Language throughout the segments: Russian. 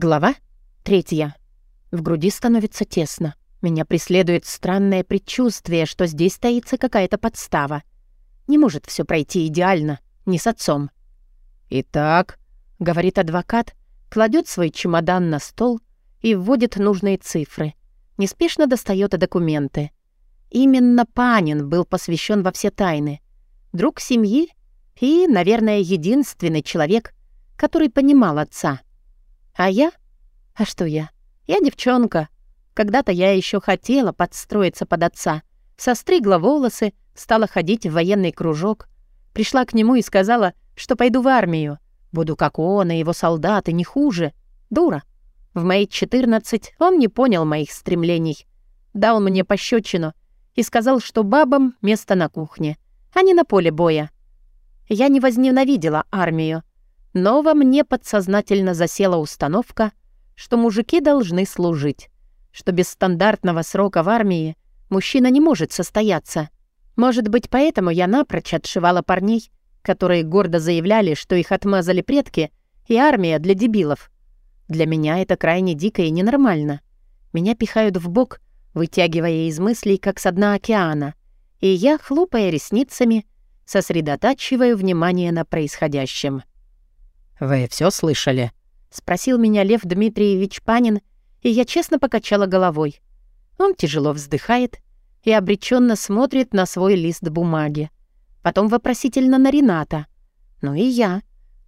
Глава третья. В груди становится тесно. Меня преследует странное предчувствие, что здесь стоится какая-то подстава. Не может все пройти идеально, не с отцом. «Итак», — говорит адвокат, кладет свой чемодан на стол и вводит нужные цифры. Неспешно достает документы. Именно Панин был посвящен во все тайны. Друг семьи и, наверное, единственный человек, который понимал отца — а я? А что я? Я девчонка. Когда-то я еще хотела подстроиться под отца. Состригла волосы, стала ходить в военный кружок. Пришла к нему и сказала, что пойду в армию. Буду как он и его солдаты, не хуже. Дура. В мои 14 он не понял моих стремлений. Дал мне пощечину и сказал, что бабам место на кухне, а не на поле боя. Я не возненавидела армию. Но во мне подсознательно засела установка, что мужики должны служить, что без стандартного срока в армии мужчина не может состояться. Может быть, поэтому я напрочь отшивала парней, которые гордо заявляли, что их отмазали предки и армия для дебилов. Для меня это крайне дико и ненормально. Меня пихают в бок, вытягивая из мыслей, как со дна океана, и я, хлопая ресницами, сосредотачиваю внимание на происходящем. «Вы все слышали?» — спросил меня Лев Дмитриевич Панин, и я честно покачала головой. Он тяжело вздыхает и обреченно смотрит на свой лист бумаги. Потом вопросительно на Рената. Ну и я.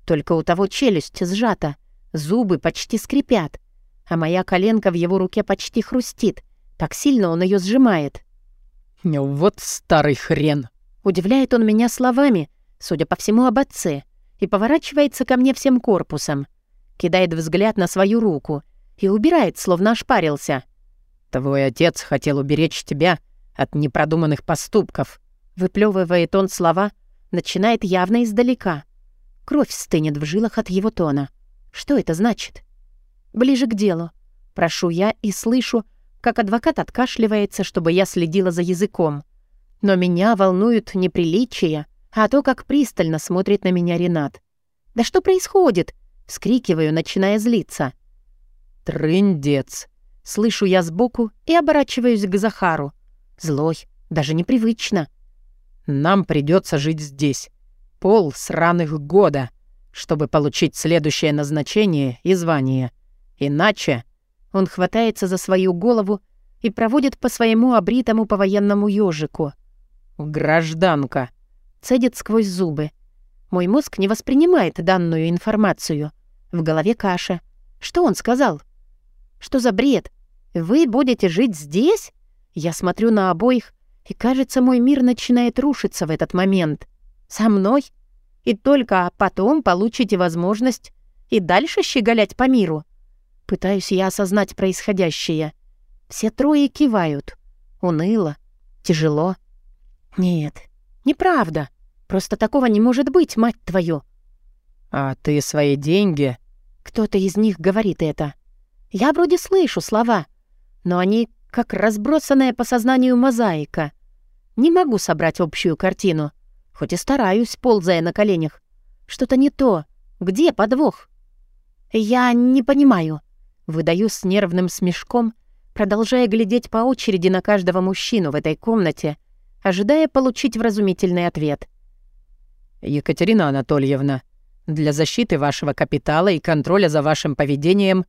Только у того челюсть сжата, зубы почти скрипят, а моя коленка в его руке почти хрустит. Так сильно он ее сжимает. «Вот старый хрен!» Удивляет он меня словами, судя по всему, об отце и поворачивается ко мне всем корпусом. Кидает взгляд на свою руку и убирает, словно ошпарился. «Твой отец хотел уберечь тебя от непродуманных поступков», выплевывает он слова, начинает явно издалека. Кровь стынет в жилах от его тона. Что это значит? Ближе к делу. Прошу я и слышу, как адвокат откашливается, чтобы я следила за языком. Но меня волнуют неприличия, а то, как пристально смотрит на меня Ренат. «Да что происходит?» — вскрикиваю, начиная злиться. «Трындец!» — слышу я сбоку и оборачиваюсь к Захару. Злой, даже непривычно. «Нам придется жить здесь. Пол сраных года, чтобы получить следующее назначение и звание. Иначе...» Он хватается за свою голову и проводит по своему обритому по военному ежику. «Гражданка!» Цедит сквозь зубы. Мой мозг не воспринимает данную информацию. В голове каша. Что он сказал? Что за бред? Вы будете жить здесь? Я смотрю на обоих, и, кажется, мой мир начинает рушиться в этот момент. Со мной? И только потом получите возможность и дальше щеголять по миру. Пытаюсь я осознать происходящее. Все трое кивают. Уныло. Тяжело. Нет, Неправда. Просто такого не может быть, мать твою. А ты свои деньги? Кто-то из них говорит это. Я вроде слышу слова, но они как разбросанная по сознанию мозаика. Не могу собрать общую картину, хоть и стараюсь, ползая на коленях. Что-то не то. Где подвох? Я не понимаю. Выдаю с нервным смешком, продолжая глядеть по очереди на каждого мужчину в этой комнате — ожидая получить вразумительный ответ. «Екатерина Анатольевна, для защиты вашего капитала и контроля за вашим поведением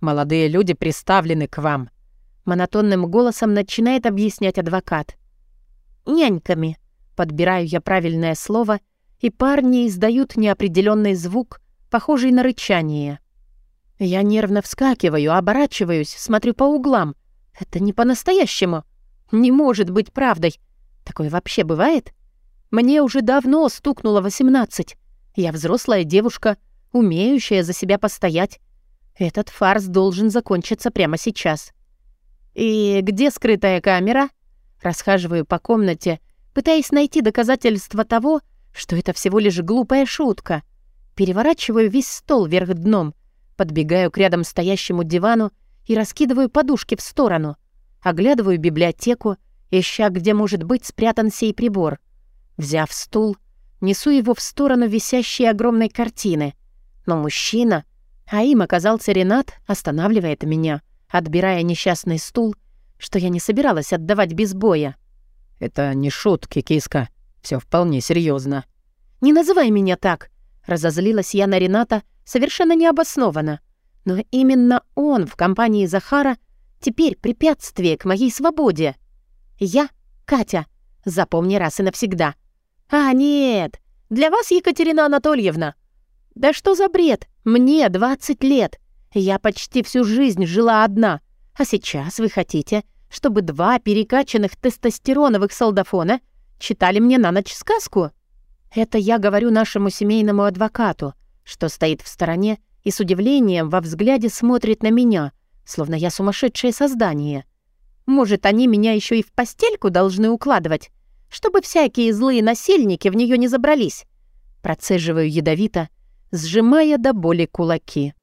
молодые люди приставлены к вам», монотонным голосом начинает объяснять адвокат. «Няньками», подбираю я правильное слово, и парни издают неопределенный звук, похожий на рычание. Я нервно вскакиваю, оборачиваюсь, смотрю по углам. Это не по-настоящему. Не может быть правдой. Такое вообще бывает? Мне уже давно стукнуло 18. Я взрослая девушка, умеющая за себя постоять. Этот фарс должен закончиться прямо сейчас. И где скрытая камера? Расхаживаю по комнате, пытаясь найти доказательства того, что это всего лишь глупая шутка. Переворачиваю весь стол вверх дном, подбегаю к рядом стоящему дивану и раскидываю подушки в сторону. Оглядываю библиотеку, ища, где может быть спрятан сей прибор. Взяв стул, несу его в сторону висящей огромной картины. Но мужчина, А им оказался Ренат, останавливает меня, отбирая несчастный стул, что я не собиралась отдавать без боя. «Это не шутки, киска. Все вполне серьезно. «Не называй меня так!» Разозлилась я на Рената совершенно необоснованно. Но именно он в компании Захара теперь препятствие к моей свободе. Я — Катя. Запомни раз и навсегда. А, нет, для вас, Екатерина Анатольевна. Да что за бред? Мне 20 лет. Я почти всю жизнь жила одна. А сейчас вы хотите, чтобы два перекачанных тестостероновых солдафона читали мне на ночь сказку? Это я говорю нашему семейному адвокату, что стоит в стороне и с удивлением во взгляде смотрит на меня, словно я сумасшедшее создание. Может, они меня еще и в постельку должны укладывать, чтобы всякие злые насильники в нее не забрались. Процеживаю ядовито, сжимая до боли кулаки.